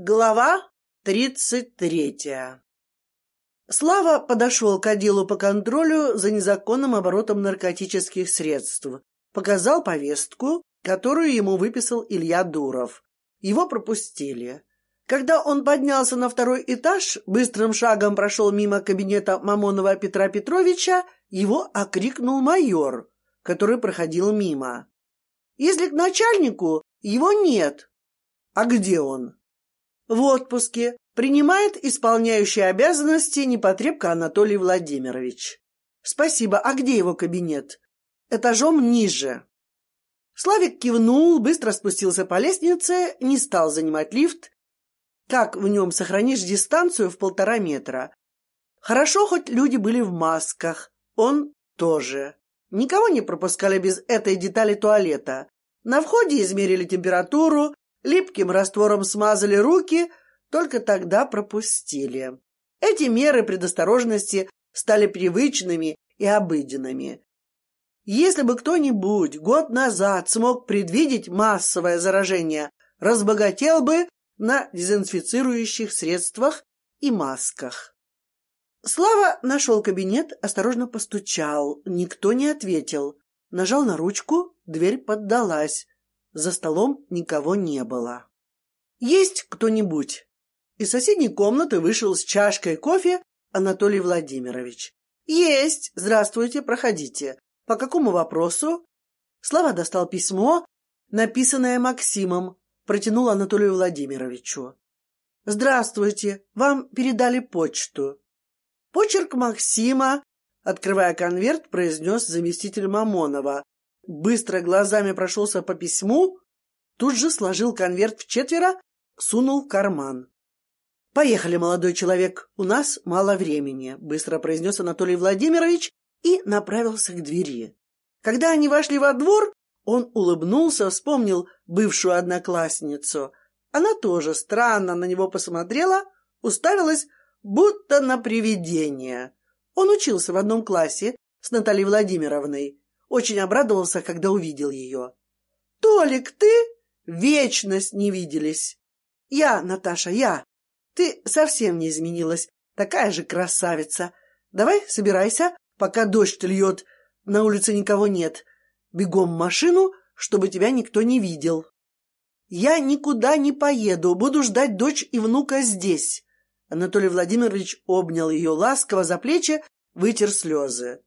Глава тридцать третья Слава подошел к отделу по контролю за незаконным оборотом наркотических средств, показал повестку, которую ему выписал Илья Дуров. Его пропустили. Когда он поднялся на второй этаж, быстрым шагом прошел мимо кабинета Мамонова Петра Петровича, его окрикнул майор, который проходил мимо. Если к начальнику, его нет. А где он? В отпуске. Принимает исполняющий обязанности непотребка Анатолий Владимирович. Спасибо. А где его кабинет? Этажом ниже. Славик кивнул, быстро спустился по лестнице, не стал занимать лифт. Как в нем сохранишь дистанцию в полтора метра? Хорошо, хоть люди были в масках. Он тоже. Никого не пропускали без этой детали туалета. На входе измерили температуру, липким раствором смазали руки, только тогда пропустили. Эти меры предосторожности стали привычными и обыденными. Если бы кто-нибудь год назад смог предвидеть массовое заражение, разбогател бы на дезинфицирующих средствах и масках. Слава нашел кабинет, осторожно постучал. Никто не ответил. Нажал на ручку, дверь поддалась. За столом никого не было. Есть кто-нибудь? Из соседней комнаты вышел с чашкой кофе Анатолий Владимирович. Есть. Здравствуйте, проходите. По какому вопросу? Слава достал письмо, написанное Максимом, протянул Анатолию Владимировичу. Здравствуйте. Вам передали почту. Почерк Максима, открывая конверт, произнес заместитель Мамонова. Быстро глазами прошелся по письму, тут же сложил конверт в четверо, сунул в карман. Поехали, молодой человек, у нас мало времени, быстро произнес Анатолий Владимирович и направился к двери. Когда они вошли во двор, он улыбнулся, вспомнил бывшую одноклассницу. Она тоже странно на него посмотрела, уставилась будто на привидение. Он учился в одном классе с Натальей Владимировной. Очень обрадовался, когда увидел ее. Толик, ты? Вечность не виделись. Я, Наташа, я. Ты совсем не изменилась. Такая же красавица. Давай, собирайся, пока дождь льет. На улице никого нет. Бегом в машину, чтобы тебя никто не видел. Я никуда не поеду, буду ждать дочь и внука здесь. Анатолий Владимирович обнял ее ласково за плечи, вытер слезы.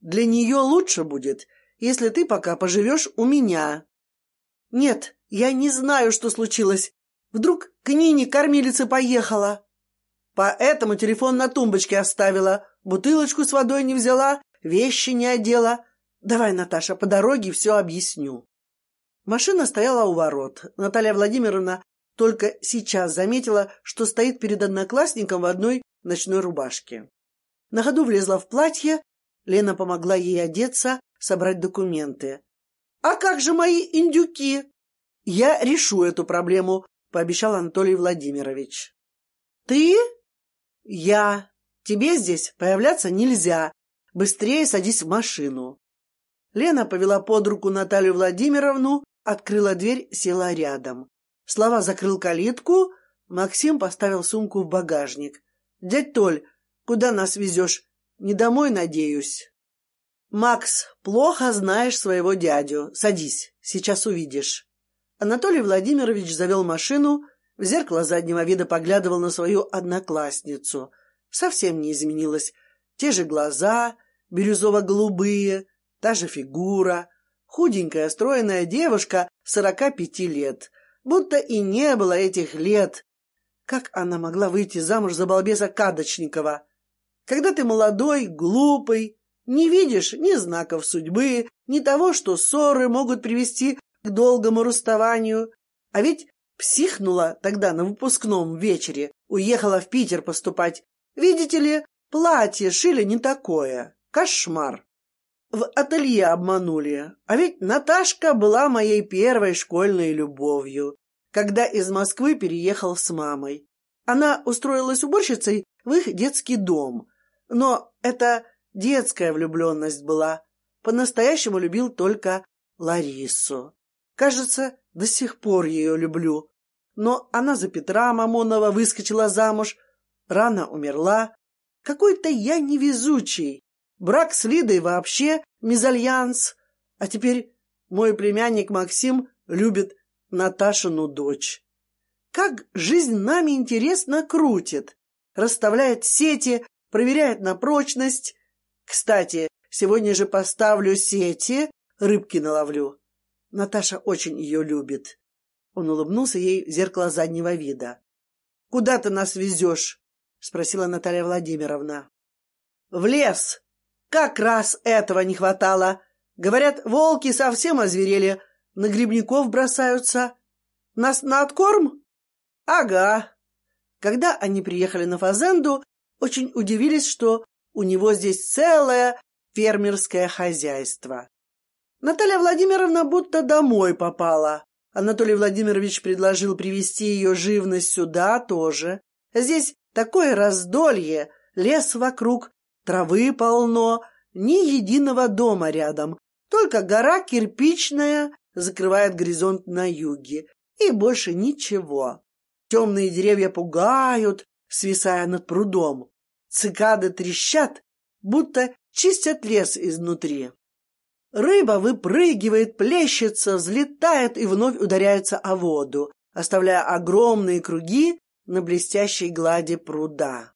Для нее лучше будет, если ты пока поживешь у меня. Нет, я не знаю, что случилось. Вдруг к Нине кормилица поехала. Поэтому телефон на тумбочке оставила, бутылочку с водой не взяла, вещи не одела. Давай, Наташа, по дороге все объясню. Машина стояла у ворот. Наталья Владимировна только сейчас заметила, что стоит перед одноклассником в одной ночной рубашке. На ходу влезла в платье. Лена помогла ей одеться, собрать документы. А как же мои индюки? Я решу эту проблему, пообещал Анатолий Владимирович. Ты? Я. Тебе здесь появляться нельзя. Быстрее садись в машину. Лена повела под руку Наталью Владимировну, открыла дверь, села рядом. Слава закрыл калитку, Максим поставил сумку в багажник. Дядь Толь, куда нас везешь? Не домой, надеюсь. Макс, плохо знаешь своего дядю. Садись, сейчас увидишь. Анатолий Владимирович завел машину, в зеркало заднего вида поглядывал на свою одноклассницу. Совсем не изменилась. Те же глаза, бирюзово-голубые, та же фигура, худенькая, стройная девушка сорока пяти лет, будто и не было этих лет. Как она могла выйти замуж за балбеса Кадочникова? Когда ты молодой, глупый, не видишь ни знаков судьбы, ни того, что ссоры могут привести к долгому расставанию. А ведь психнула тогда на выпускном вечере, уехала в Питер поступать. Видите ли, платье шили не такое. Кошмар. В ателье обманули. А ведь Наташка была моей первой школьной любовью, когда из Москвы переехал с мамой. Она устроилась уборщицей в их детский дом. Но это детская влюбленность была. По-настоящему любил только Ларису. Кажется, до сих пор ее люблю. но она за Петра Мамонова выскочила замуж, рано умерла. Какой-то я невезучий. Брак с Лидой вообще мезальянс. А теперь мой племянник Максим любит Наташину дочь. Как жизнь нами интересно крутит. Расставляет сети, проверяет на прочность. Кстати, сегодня же поставлю сети, рыбки наловлю. Наташа очень ее любит. Он улыбнулся ей в зеркало заднего вида. — Куда ты нас везешь? — спросила Наталья Владимировна. — В лес. Как раз этого не хватало. Говорят, волки совсем озверели, на грибников бросаются. Нас на откорм? Ага. Когда они приехали на Фазенду, очень удивились, что у него здесь целое фермерское хозяйство. Наталья Владимировна будто домой попала. Анатолий Владимирович предложил привезти ее живность сюда тоже. Здесь такое раздолье, лес вокруг, травы полно, ни единого дома рядом, только гора кирпичная закрывает горизонт на юге, и больше ничего. Темные деревья пугают, свисая над прудом. Цикады трещат, будто чистят лес изнутри. Рыба выпрыгивает, плещется, взлетает и вновь ударяется о воду, оставляя огромные круги на блестящей глади пруда.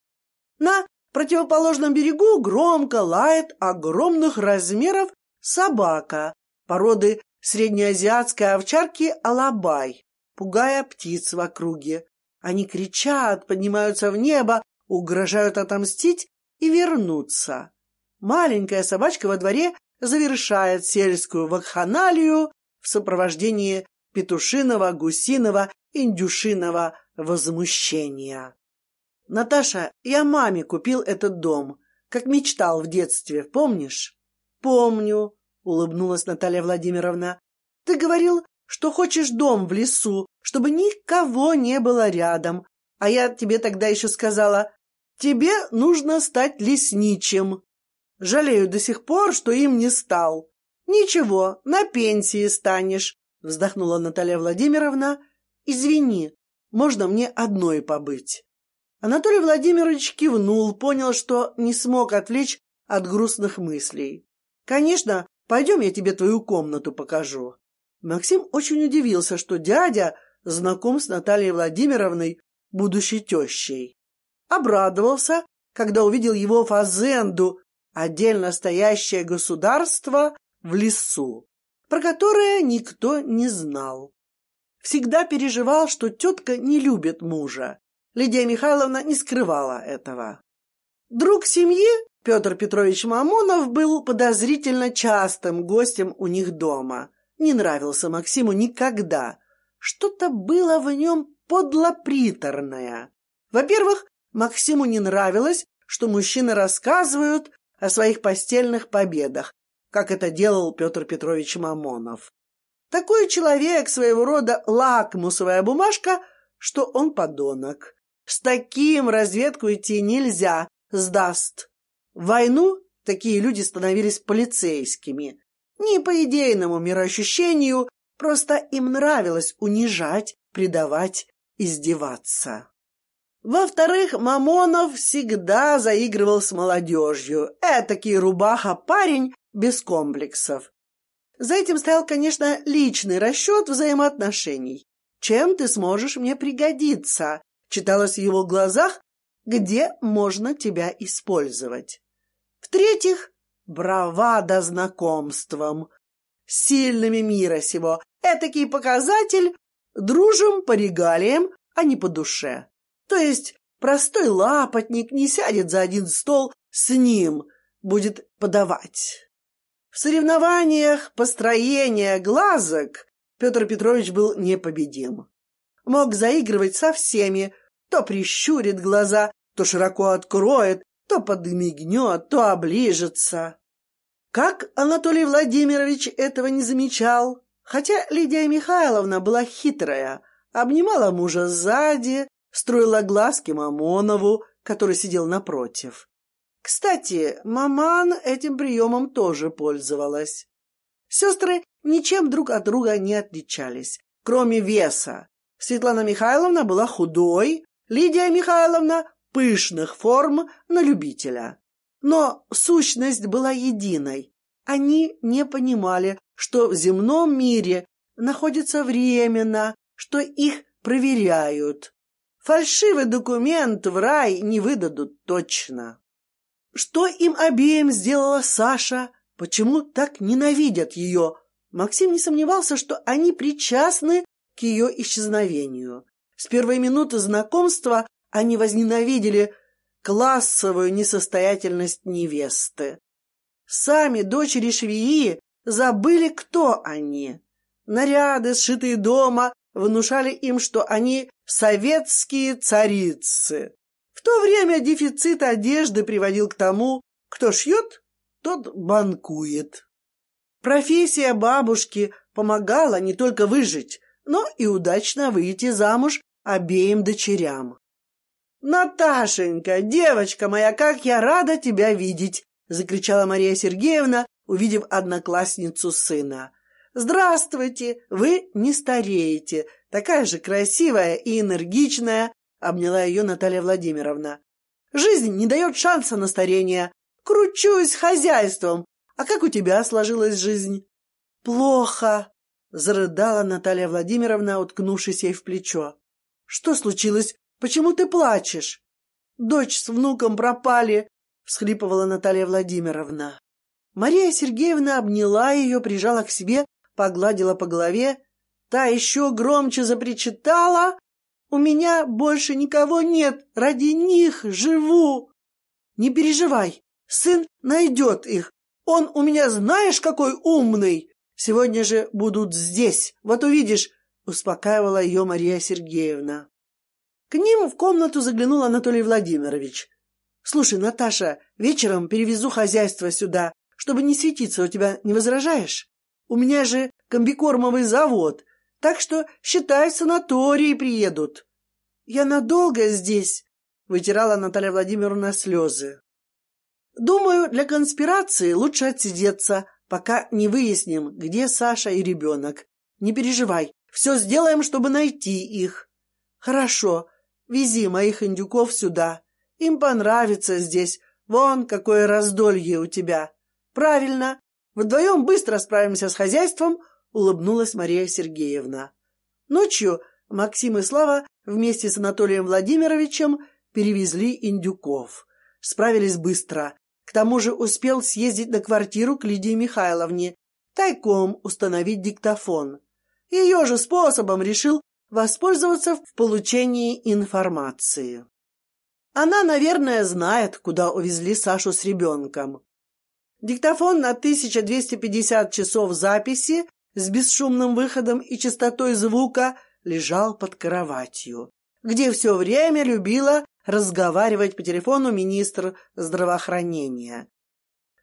На противоположном берегу громко лает огромных размеров собака породы среднеазиатской овчарки алабай, пугая птиц в округе. Они кричат, поднимаются в небо, угрожают отомстить и вернуться. Маленькая собачка во дворе завершает сельскую вакханалию в сопровождении петушиного, гусиного, индюшиного возмущения. Наташа, я маме купил этот дом, как мечтал в детстве, помнишь? Помню, улыбнулась Наталья Владимировна. Ты говорил, что хочешь дом в лесу, чтобы никого не было рядом. А я тебе тогда еще сказала, тебе нужно стать лесничим. Жалею до сих пор, что им не стал. Ничего, на пенсии станешь, вздохнула Наталья Владимировна. Извини, можно мне одной побыть. Анатолий Владимирович кивнул, понял, что не смог отвлечь от грустных мыслей. Конечно, пойдем, я тебе твою комнату покажу. Максим очень удивился, что дядя знаком с Натальей Владимировной, будущей тещей. Обрадовался, когда увидел его фазенду отдельно стоящее государство в лесу, про которое никто не знал. Всегда переживал, что тетка не любит мужа. Лидия Михайловна не скрывала этого. Друг семьи Петр Петрович Мамонов был подозрительно частым гостем у них дома. Не нравился Максиму никогда. Что-то было в нем подло-приторное. Во-первых, Максиму не нравилось, что мужчины рассказывают о своих постельных победах, как это делал Петр Петрович Мамонов. Такой человек своего рода лакмусовая бумажка, что он подонок. С таким разведку идти нельзя, сдаст. В войну такие люди становились полицейскими. Не по идейному мироощущению, просто им нравилось унижать, предавать, издеваться. Во-вторых, Мамонов всегда заигрывал с молодежью. Этакий рубаха-парень без комплексов. За этим стоял, конечно, личный расчет взаимоотношений. «Чем ты сможешь мне пригодиться?» читалось в его глазах, где можно тебя использовать. В-третьих, бравада знакомством. Сильными мира сего. Этакий показатель дружим по регалиям, а не по душе. То есть простой лапотник не сядет за один стол с ним, будет подавать. В соревнованиях построения глазок Петр Петрович был непобедим. Мог заигрывать со всеми, то прищурит глаза, то широко откроет, то подмигнет, то оближется. Как Анатолий Владимирович этого не замечал? Хотя Лидия Михайловна была хитрая, обнимала мужа сзади, строила глазки Мамонову, который сидел напротив. Кстати, Маман этим приемом тоже пользовалась. Сестры ничем друг от друга не отличались, кроме веса. Светлана Михайловна была худой, Лидия Михайловна пышных форм на любителя. Но сущность была единой. Они не понимали, что в земном мире находится временно, что их проверяют. Фальшивый документ в рай не выдадут точно. Что им обеим сделала Саша? Почему так ненавидят ее? Максим не сомневался, что они причастны к ее исчезновению. С первой минуты знакомства они возненавидели классовую несостоятельность невесты. Сами дочери швеи забыли, кто они. Наряды, сшитые дома, внушали им, что они советские царицы. В то время дефицит одежды приводил к тому, кто шьет, тот банкует. Профессия бабушки помогала не только выжить, но и удачно выйти замуж обеим дочерям. «Наташенька, девочка моя, как я рада тебя видеть!» — закричала Мария Сергеевна, увидев одноклассницу сына. «Здравствуйте! Вы не стареете! Такая же красивая и энергичная!» — обняла ее Наталья Владимировна. «Жизнь не дает шанса на старение. Кручусь хозяйством. А как у тебя сложилась жизнь?» «Плохо!» — зарыдала Наталья Владимировна, уткнувшись ей в плечо. «Что случилось? Почему ты плачешь? Дочь с внуком пропали, всхлипывала Наталья Владимировна. Мария Сергеевна обняла ее, прижала к себе, погладила по голове. Та еще громче запричитала. «У меня больше никого нет, ради них живу!» «Не переживай, сын найдет их. Он у меня знаешь какой умный! Сегодня же будут здесь, вот увидишь!» Успокаивала ее Мария Сергеевна. К ним в комнату заглянул Анатолий Владимирович. «Слушай, Наташа, вечером перевезу хозяйство сюда, чтобы не светиться, у тебя не возражаешь? У меня же комбикормовый завод, так что, считай, санатории приедут». «Я надолго здесь?» — вытирала Наталья Владимировна слезы. «Думаю, для конспирации лучше отсидеться, пока не выясним, где Саша и ребенок. Не переживай, все сделаем, чтобы найти их». «Хорошо, Вези моих индюков сюда. Им понравится здесь. Вон какое раздолье у тебя. Правильно. Вдвоем быстро справимся с хозяйством, улыбнулась Мария Сергеевна. Ночью Максим и Слава вместе с Анатолием Владимировичем перевезли индюков. Справились быстро. К тому же успел съездить на квартиру к Лидии Михайловне, тайком установить диктофон. Ее же способом решил воспользоваться в получении информации. Она, наверное, знает, куда увезли Сашу с ребенком. Диктофон на 1250 часов записи с бесшумным выходом и частотой звука лежал под кроватью, где все время любила разговаривать по телефону министр здравоохранения.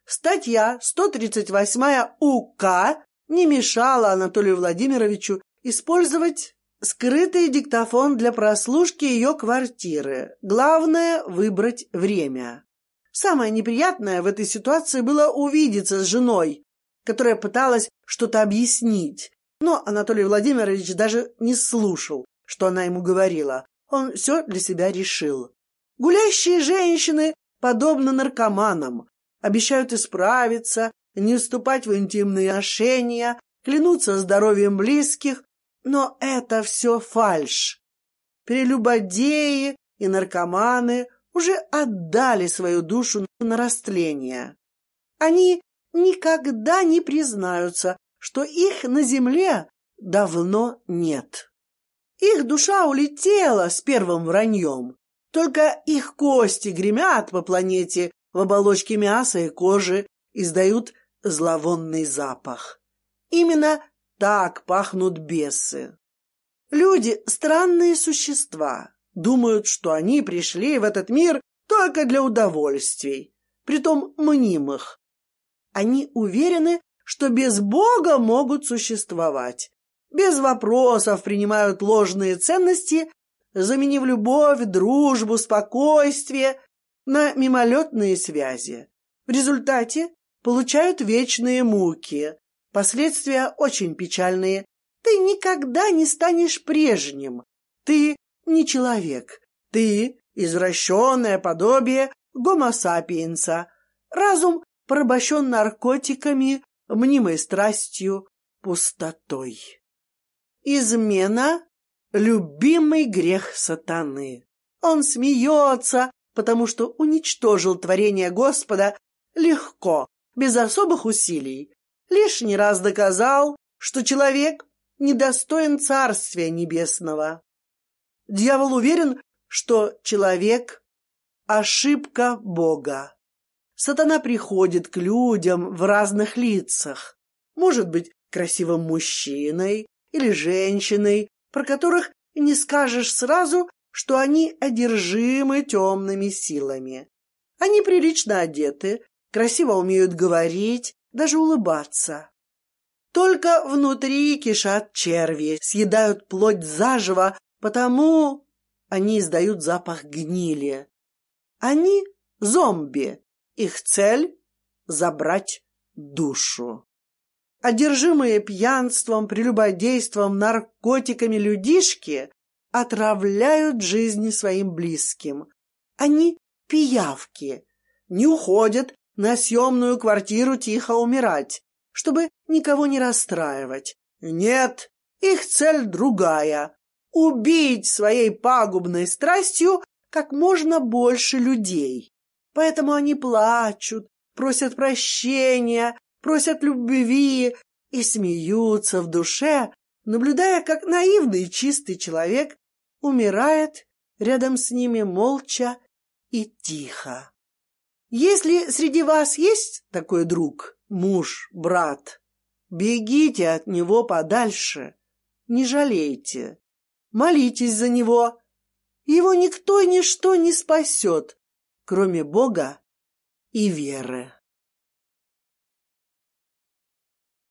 Статья 138 УК не мешала Анатолию Владимировичу использовать Скрытый диктофон для прослушки ее квартиры. Главное — выбрать время. Самое неприятное в этой ситуации было увидеться с женой, которая пыталась что-то объяснить. Но Анатолий Владимирович даже не слушал, что она ему говорила. Он все для себя решил. Гулящие женщины, подобно наркоманам, обещают исправиться, не вступать в интимные отношения, клянутся здоровьем близких, но это все фальшь. Прелюбодеи и наркоманы уже отдали свою душу на растление. Они никогда не признаются, что их на земле давно нет. Их душа улетела с первым враньем. Только их кости гремят по планете в оболочке мяса и кожи, издают зловонный запах. Именно так пахнут бесы. Люди — странные существа, думают, что они пришли в этот мир только для удовольствий, притом мнимых. Они уверены, что без Бога могут существовать, без вопросов принимают ложные ценности, заменив любовь, дружбу, спокойствие на мимолетные связи. В результате получают вечные муки, Последствия очень печальные. ты никогда не станешь прежним. Ты не человек. Ты извращенное подобие гомо сапиенса. Разум порабощен наркотиками, мнимой страстью, пустотой. Измена — любимый грех сатаны. Он смеется, потому что уничтожил творение Господа легко, без особых усилий. Лишний раз доказал, что человек недостоин Царствия Небесного. Дьявол уверен, что человек — ошибка Бога. Сатана приходит к людям в разных лицах. Может быть, красивым мужчиной или женщиной, про которых не скажешь сразу, что они одержимы темными силами. Они прилично одеты, красиво умеют говорить, даже улыбаться. Только внутри кишат черви, съедают плоть заживо, потому они издают запах гнили. Они зомби. Их цель — забрать душу. Одержимые пьянством, прелюбодейством, наркотиками людишки отравляют жизни своим близким. Они пиявки, не уходят на съемную квартиру тихо умирать, чтобы никого не расстраивать. Нет, их цель другая — убить своей пагубной страстью как можно больше людей. Поэтому они плачут, просят прощения, просят любви и смеются в душе, наблюдая, как наивный чистый человек умирает рядом с ними молча и тихо. Если среди вас есть такой друг, муж, брат, бегите от него подальше, не жалейте, молитесь за него. Его никто и ничто не спасет, кроме Бога и веры.